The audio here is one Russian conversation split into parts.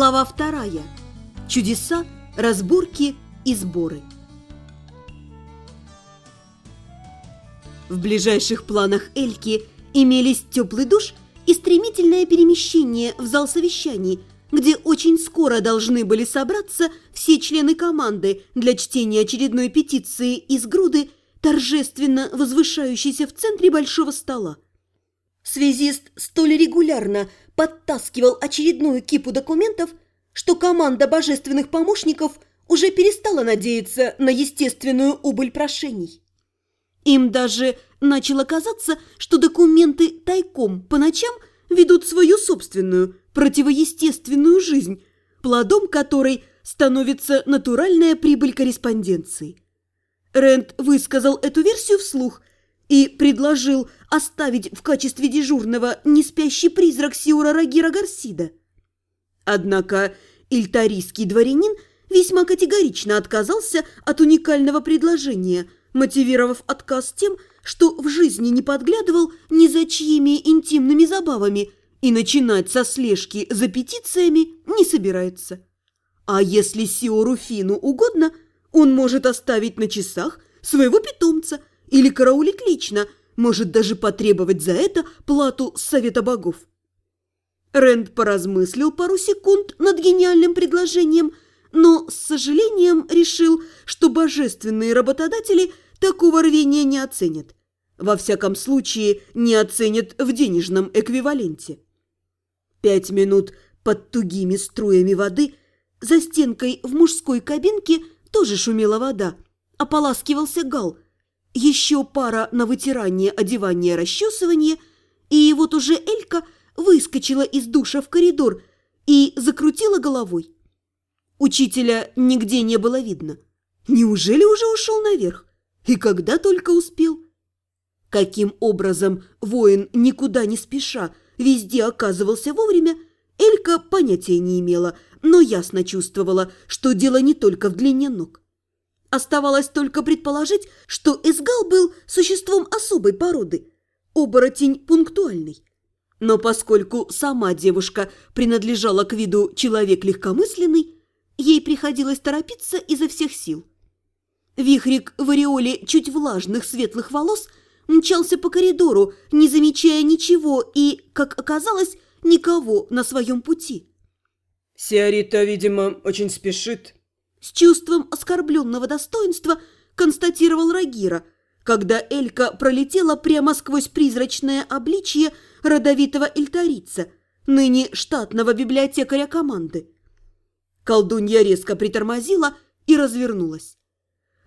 Глава вторая. Чудеса, разборки и сборы. В ближайших планах Эльки имелись теплый душ и стремительное перемещение в зал совещаний, где очень скоро должны были собраться все члены команды для чтения очередной петиции из груды, торжественно возвышающейся в центре большого стола. Связист столь регулярно подтаскивал очередную кипу документов, что команда божественных помощников уже перестала надеяться на естественную убыль прошений. Им даже начало казаться, что документы тайком по ночам ведут свою собственную, противоестественную жизнь, плодом которой становится натуральная прибыль корреспонденции. Рент высказал эту версию вслух и предложил оставить в качестве дежурного неспящий призрак Сиура Рагира Гарсида. Однако ильтарийский дворянин весьма категорично отказался от уникального предложения, мотивировав отказ тем, что в жизни не подглядывал ни за чьими интимными забавами и начинать со слежки за петициями не собирается. А если Сиору Фину угодно, он может оставить на часах своего питомца или караулить лично – может даже потребовать за это плату совета богов. Рэнд поразмыслил пару секунд над гениальным предложением, но с сожалением решил, что божественные работодатели такого рвения не оценят. Во всяком случае, не оценят в денежном эквиваленте. Пять минут под тугими струями воды за стенкой в мужской кабинке тоже шумела вода, ополаскивался гал – еще пара на вытирание, одевание, расчесывание, и вот уже Элька выскочила из душа в коридор и закрутила головой. Учителя нигде не было видно. Неужели уже ушел наверх? И когда только успел? Каким образом воин, никуда не спеша, везде оказывался вовремя, Элька понятия не имела, но ясно чувствовала, что дело не только в длине ног. Оставалось только предположить, что Эсгал был существом особой породы, оборотень пунктуальный. Но поскольку сама девушка принадлежала к виду человек легкомысленный, ей приходилось торопиться изо всех сил. Вихрик в ореоле чуть влажных светлых волос мчался по коридору, не замечая ничего и, как оказалось, никого на своем пути. «Сиарита, видимо, очень спешит», с чувством оскорбленного достоинства констатировал Рагира, когда Элька пролетела прямо сквозь призрачное обличье родовитого эльтарица, ныне штатного библиотекаря команды. Колдунья резко притормозила и развернулась.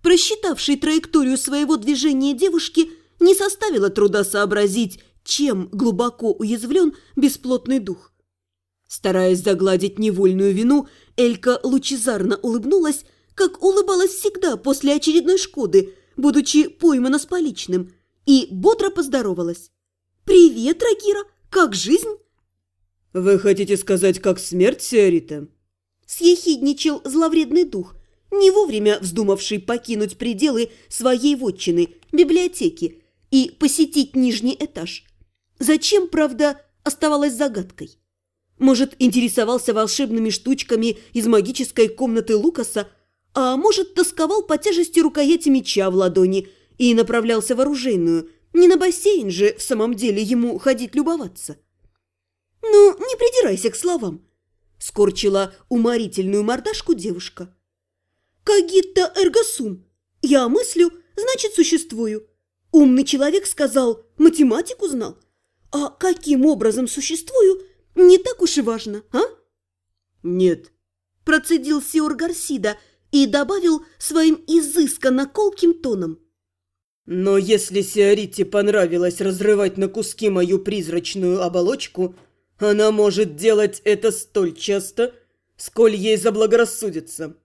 Просчитавшей траекторию своего движения девушки не составило труда сообразить, чем глубоко уязвлен бесплотный дух. Стараясь загладить невольную вину, Элька лучезарно улыбнулась, как улыбалась всегда после очередной шкоды, будучи поймана с поличным, и бодро поздоровалась. «Привет, Рагира! Как жизнь?» «Вы хотите сказать, как смерть, Сиарита?» Съехидничал зловредный дух, не вовремя вздумавший покинуть пределы своей вотчины, библиотеки, и посетить нижний этаж. Зачем, правда, оставалось загадкой. Может, интересовался волшебными штучками из магической комнаты Лукаса, а может, тосковал по тяжести рукояти меча в ладони и направлялся в оружейную. Не на бассейн же в самом деле ему ходить любоваться. «Ну, не придирайся к словам», – скорчила уморительную мордашку девушка. «Кагитта эргосум. Я мыслю, значит, существую. Умный человек сказал, математику знал. А каким образом существую – не так уж и важно, а?» «Нет», – процедил Сиор Гарсида и добавил своим изысканно колким тоном. «Но если Сиорите понравилось разрывать на куски мою призрачную оболочку, она может делать это столь часто, сколь ей заблагорассудится.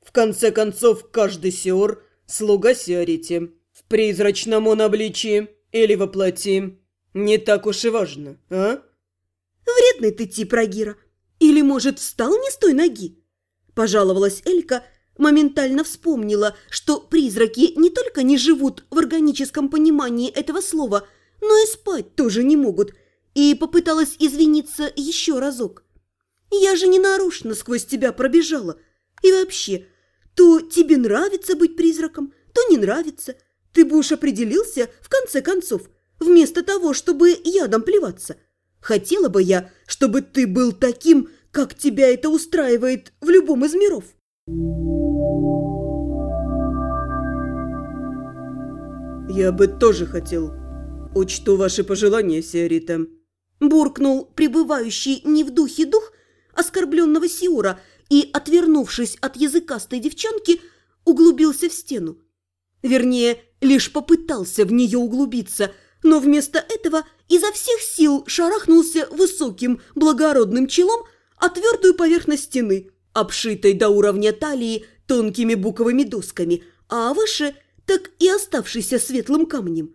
В конце концов, каждый Сиор – слуга Сиорите, в призрачном он обличии или воплоти. Не так уж и важно, а?» Вредный ты тип, Рагира. Или, может, встал не с той ноги?» Пожаловалась Элька, моментально вспомнила, что призраки не только не живут в органическом понимании этого слова, но и спать тоже не могут, и попыталась извиниться еще разок. Я же не нарочно сквозь тебя пробежала. И вообще, то тебе нравится быть призраком, то не нравится. Ты бы уж определился, в конце концов, вместо того, чтобы ядом плеваться. Хотела бы я, чтобы ты был таким, как тебя это устраивает в любом из миров. Я бы тоже хотел. Учту ваши пожелания, Сиорита. Буркнул пребывающий не в духе дух оскорбленного Сиора и, отвернувшись от языкастой девчонки, углубился в стену. Вернее, лишь попытался в нее углубиться, но вместо этого изо всех сил шарахнулся высоким благородным челом о твердую поверхность стены, обшитой до уровня талии тонкими буковыми досками, а выше так и оставшийся светлым камнем.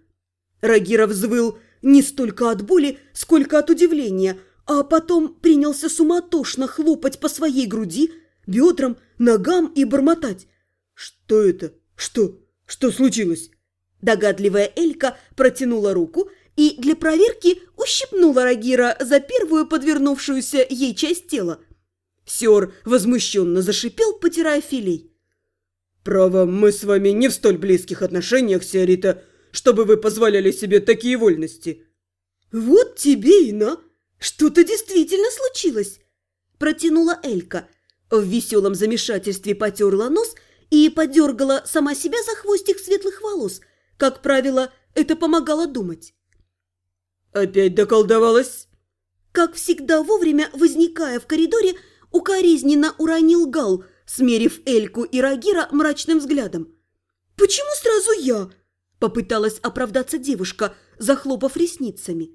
Рагира взвыл не столько от боли, сколько от удивления, а потом принялся суматошно хлопать по своей груди, бедрам, ногам и бормотать. «Что это? Что? Что случилось?» Догадливая Элька протянула руку и для проверки ущипнула Рагира за первую подвернувшуюся ей часть тела. Сёр возмущенно зашипел, потирая филей. «Право, мы с вами не в столь близких отношениях, Сиорита, чтобы вы позволяли себе такие вольности». «Вот тебе и на! Что-то действительно случилось!» Протянула Элька. В веселом замешательстве потерла нос и подергала сама себя за хвостик светлых волос. Как правило, это помогало думать. «Опять доколдовалась?» Как всегда вовремя, возникая в коридоре, укоризненно уронил Гал, смерив Эльку и Рагира мрачным взглядом. «Почему сразу я?» – попыталась оправдаться девушка, захлопав ресницами.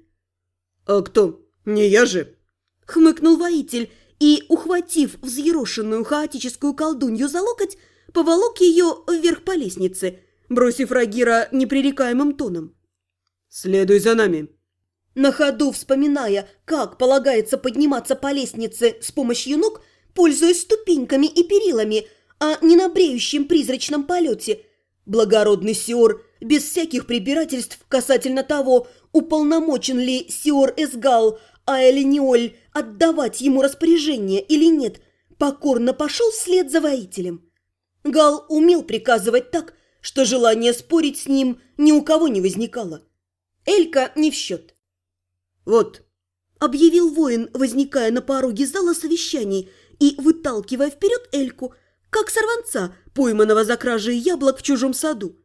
«А кто? Не я же?» – хмыкнул воитель и, ухватив взъерошенную хаотическую колдунью за локоть, поволок ее вверх по лестнице, бросив Рагира непререкаемым тоном. «Следуй за нами!» На ходу вспоминая, как полагается подниматься по лестнице с помощью ног, пользуясь ступеньками и перилами, а не на бреющем призрачном полете, благородный Сиор без всяких прибирательств касательно того, уполномочен ли Сиор Эсгал Аэлиниоль отдавать ему распоряжение или нет, покорно пошел вслед за воителем. Гал умел приказывать так, что желание спорить с ним ни у кого не возникало. Элька не в счет. «Вот», – объявил воин, возникая на пороге зала совещаний и выталкивая вперед Эльку, как сорванца, пойманного за кражей яблок в чужом саду.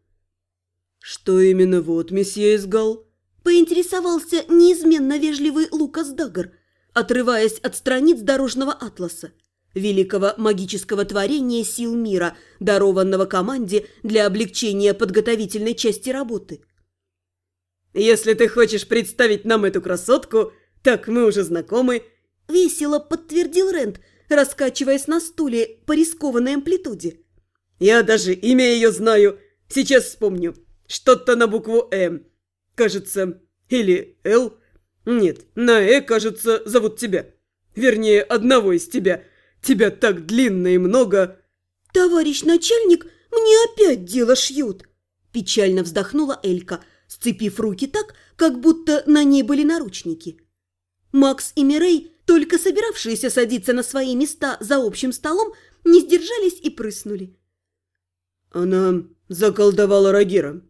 «Что именно вот, месье Изгал?» – поинтересовался неизменно вежливый Лукас Даггар, отрываясь от страниц дорожного атласа, великого магического творения сил мира, дарованного команде для облегчения подготовительной части работы. Если ты хочешь представить нам эту красотку, так мы уже знакомы». Весело подтвердил Рент, раскачиваясь на стуле по рискованной амплитуде. «Я даже имя ее знаю. Сейчас вспомню. Что-то на букву «М». Кажется, или «Л». Нет, на «Э», кажется, зовут тебя. Вернее, одного из тебя. Тебя так длинно и много. «Товарищ начальник, мне опять дело шьют!» Печально вздохнула Элька – сцепив руки так, как будто на ней были наручники. Макс и Мирей, только собиравшиеся садиться на свои места за общим столом, не сдержались и прыснули. «Она заколдовала Рагира».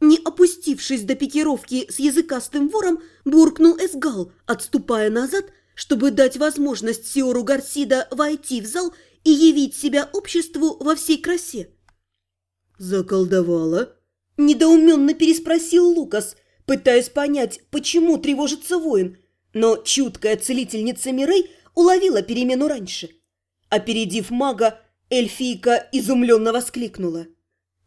Не опустившись до пикировки с языкастым вором, буркнул Эсгал, отступая назад, чтобы дать возможность Сиору Гарсида войти в зал и явить себя обществу во всей красе. «Заколдовала?» Недоуменно переспросил Лукас, пытаясь понять, почему тревожится воин, но чуткая целительница Мирей уловила перемену раньше. Опередив мага, эльфийка изумленно воскликнула.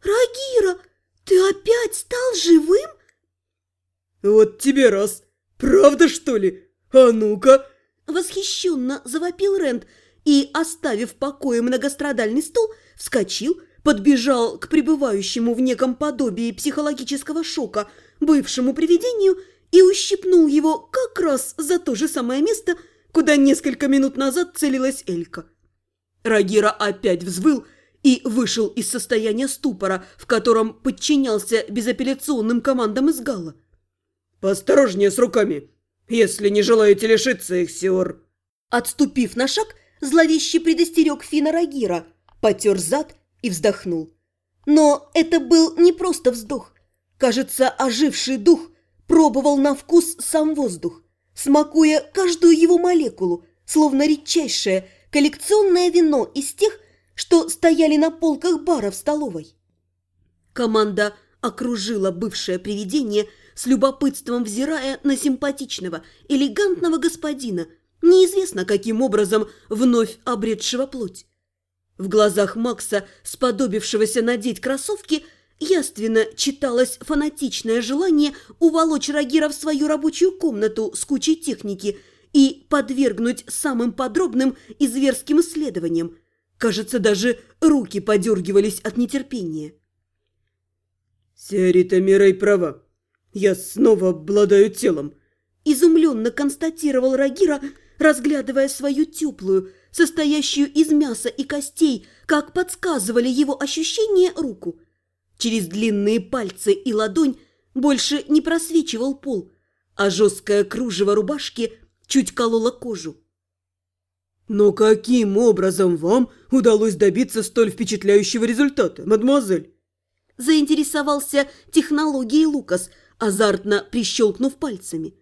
«Рагира, ты опять стал живым?» «Вот тебе раз! Правда, что ли? А ну-ка!» Восхищенно завопил Рент и, оставив в покое многострадальный стол, вскочил, подбежал к пребывающему в неком подобии психологического шока бывшему привидению и ущипнул его как раз за то же самое место, куда несколько минут назад целилась Элька. Рагира опять взвыл и вышел из состояния ступора, в котором подчинялся безапелляционным командам из Гала. «Поосторожнее с руками, если не желаете лишиться их, Сиор!» Отступив на шаг, зловеще предостерег Фина Рагира, потер зад и вздохнул. Но это был не просто вздох. Кажется, оживший дух пробовал на вкус сам воздух, смакуя каждую его молекулу, словно редчайшее коллекционное вино из тех, что стояли на полках бара в столовой. Команда окружила бывшее привидение с любопытством взирая на симпатичного, элегантного господина, неизвестно каким образом вновь обретшего плоть. В глазах Макса, сподобившегося надеть кроссовки, яственно читалось фанатичное желание уволочь Рагира в свою рабочую комнату с кучей техники и подвергнуть самым подробным и зверским исследованиям. Кажется, даже руки подергивались от нетерпения. «Сиарита Мирей права. Я снова обладаю телом», – изумленно констатировал Рагира, разглядывая свою теплую, состоящую из мяса и костей, как подсказывали его ощущения руку. Через длинные пальцы и ладонь больше не просвечивал пол, а жесткое кружево рубашки чуть кололо кожу. «Но каким образом вам удалось добиться столь впечатляющего результата, мадемуазель?» Заинтересовался технологией Лукас, азартно прищелкнув пальцами.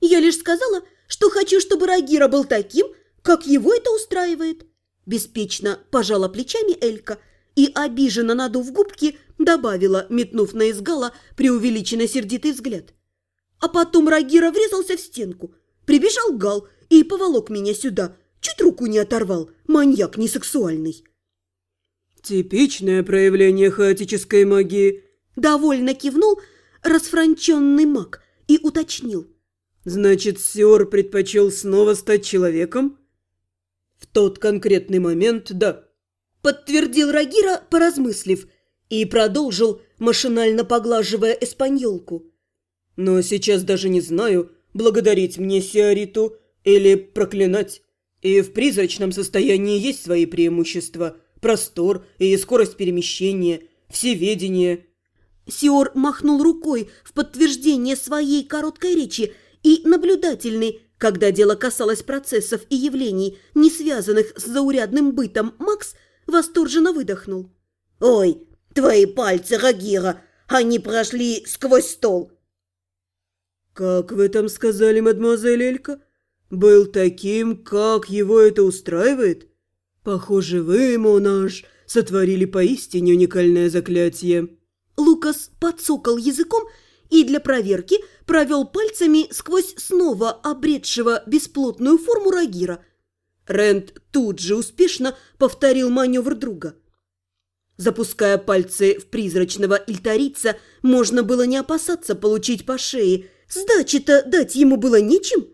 «Я лишь сказала, что хочу, чтобы Рагира был таким, как его это устраивает?» Беспечно пожала плечами Элька и, обиженно надув губки, добавила, метнув на изгала преувеличенно сердитый взгляд. А потом Рагира врезался в стенку. Прибежал Гал и поволок меня сюда. Чуть руку не оторвал, маньяк несексуальный. «Типичное проявление хаотической магии», – довольно кивнул расфранченный маг и уточнил. «Значит, Сиор предпочел снова стать человеком?» В тот конкретный момент, да. Подтвердил Рагира, поразмыслив, и продолжил, машинально поглаживая эспаньолку. Но сейчас даже не знаю, благодарить мне Сиариту или проклинать. И в призрачном состоянии есть свои преимущества. Простор и скорость перемещения, всеведение. Сиор махнул рукой в подтверждение своей короткой речи и наблюдательный, когда дело касалось процессов и явлений, не связанных с заурядным бытом, Макс восторженно выдохнул. «Ой, твои пальцы, Рагира, они прошли сквозь стол!» «Как вы там сказали, мадемуазель Элька? Был таким, как его это устраивает? Похоже, вы, Монаж, сотворили поистине уникальное заклятие». Лукас подсокал языком и для проверки провел пальцами сквозь снова обретшего бесплотную форму Рагира. Рент тут же успешно повторил маневр друга. Запуская пальцы в призрачного ильтарица, можно было не опасаться получить по шее. Сдачи-то дать ему было нечем.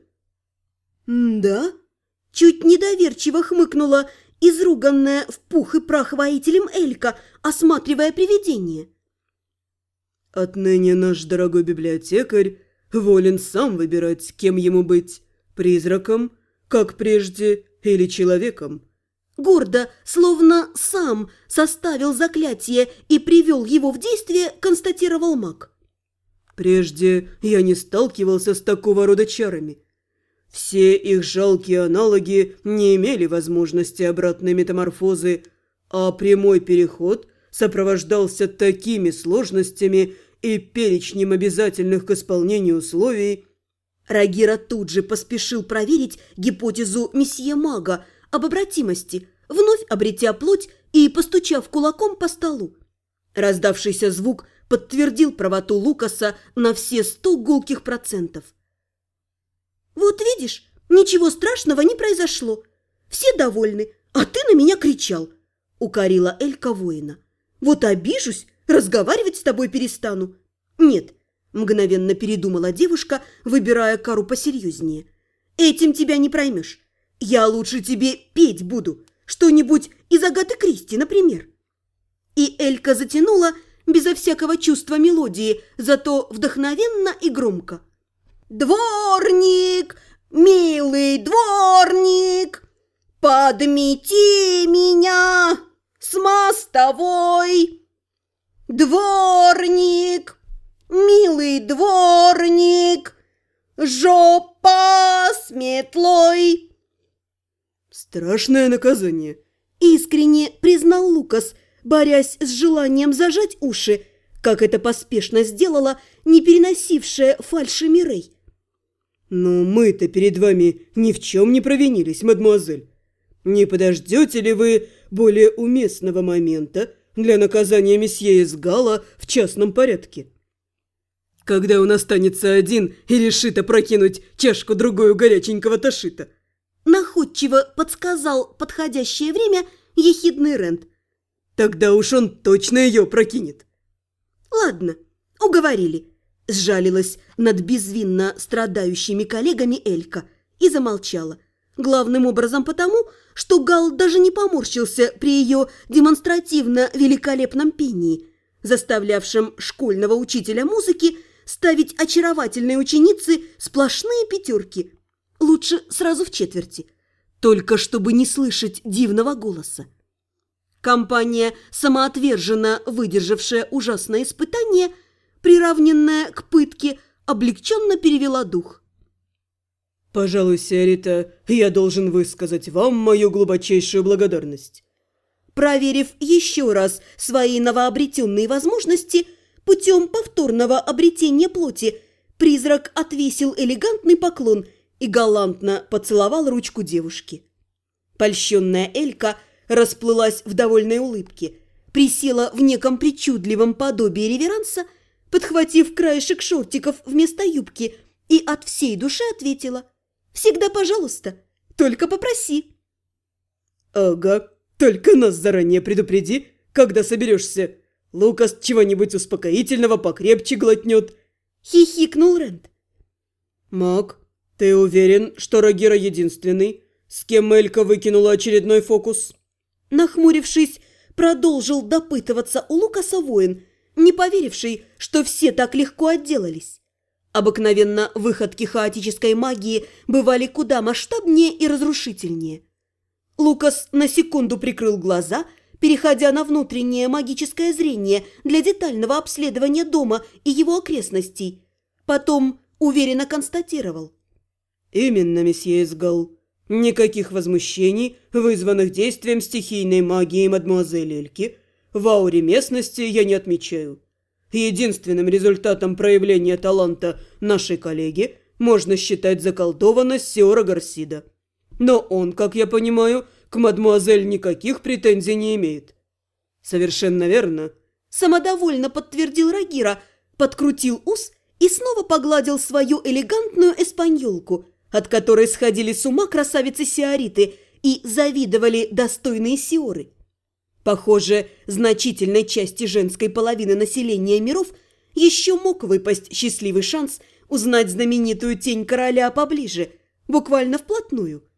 «Да?» – чуть недоверчиво хмыкнула изруганная в пух и прах воителем Элька, осматривая привидение. Отныне наш дорогой библиотекарь волен сам выбирать, кем ему быть – призраком, как прежде, или человеком. Гордо, словно сам составил заклятие и привел его в действие, констатировал маг. Прежде я не сталкивался с такого рода чарами. Все их жалкие аналоги не имели возможности обратной метаморфозы, а прямой переход сопровождался такими сложностями – и перечнем обязательных к исполнению условий. Рагира тут же поспешил проверить гипотезу месье Мага об обратимости, вновь обретя плоть и постучав кулаком по столу. Раздавшийся звук подтвердил правоту Лукаса на все сто гулких процентов. «Вот видишь, ничего страшного не произошло. Все довольны, а ты на меня кричал», — укорила Элька воина. «Вот обижусь, Разговаривать с тобой перестану. Нет, мгновенно передумала девушка, выбирая кару посерьезнее. Этим тебя не проймешь. Я лучше тебе петь буду. Что-нибудь из Агаты Кристи, например. И Элька затянула безо всякого чувства мелодии, зато вдохновенно и громко. «Дворник! Милый дворник! Подмети меня с мостовой!» «Дворник! Милый дворник! Жопа с метлой! Страшное наказание. Искренне признал Лукас, борясь с желанием зажать уши, как это поспешно сделала не переносившая фальши Мирей. «Но мы-то перед вами ни в чем не провинились, мадемуазель. Не подождете ли вы более уместного момента для наказания месье Изгала в частном порядке?» «Когда он останется один и решит опрокинуть чашку-другую горяченького ташита?» Находчиво подсказал подходящее время ехидный Рент. «Тогда уж он точно ее прокинет». «Ладно, уговорили», – сжалилась над безвинно страдающими коллегами Элька и замолчала. Главным образом потому, что Гал даже не поморщился при ее демонстративно великолепном пении, заставлявшем школьного учителя музыки ставить очаровательной ученице сплошные пятерки. Лучше сразу в четверти, только чтобы не слышать дивного голоса. Компания, самоотверженно выдержавшая ужасное испытание, приравненная к пытке, облегченно перевела дух. «Пожалуй, Сиарита, я должен высказать вам мою глубочайшую благодарность». Проверив еще раз свои новообретенные возможности путем повторного обретения плоти, призрак отвесил элегантный поклон и галантно поцеловал ручку девушки. Польщенная Элька расплылась в довольной улыбке, присела в неком причудливом подобии реверанса, подхватив краешек шортиков вместо юбки и от всей души ответила – Всегда пожалуйста, только попроси». «Ага, только нас заранее предупреди, когда соберешься. Лукас чего-нибудь успокоительного покрепче глотнет», — хихикнул Рент. «Мак, ты уверен, что Рагира единственный, с кем Элька выкинула очередной фокус?» Нахмурившись, продолжил допытываться у Лукаса воин, не поверивший, что все так легко отделались. Обыкновенно выходки хаотической магии бывали куда масштабнее и разрушительнее. Лукас на секунду прикрыл глаза, переходя на внутреннее магическое зрение для детального обследования дома и его окрестностей. Потом уверенно констатировал. «Именно, месье Изгал. Никаких возмущений, вызванных действием стихийной магии мадемуазель Эльки, в ауре местности я не отмечаю. Единственным результатом проявления таланта нашей коллеги можно считать заколдованность Сиора Гарсида. Но он, как я понимаю, к мадмуазель никаких претензий не имеет. Совершенно верно. Самодовольно подтвердил Рагира, подкрутил ус и снова погладил свою элегантную эспаньолку, от которой сходили с ума красавицы Сиориты и завидовали достойные Сиоры. Похоже, значительной части женской половины населения миров еще мог выпасть счастливый шанс узнать знаменитую тень короля поближе, буквально вплотную –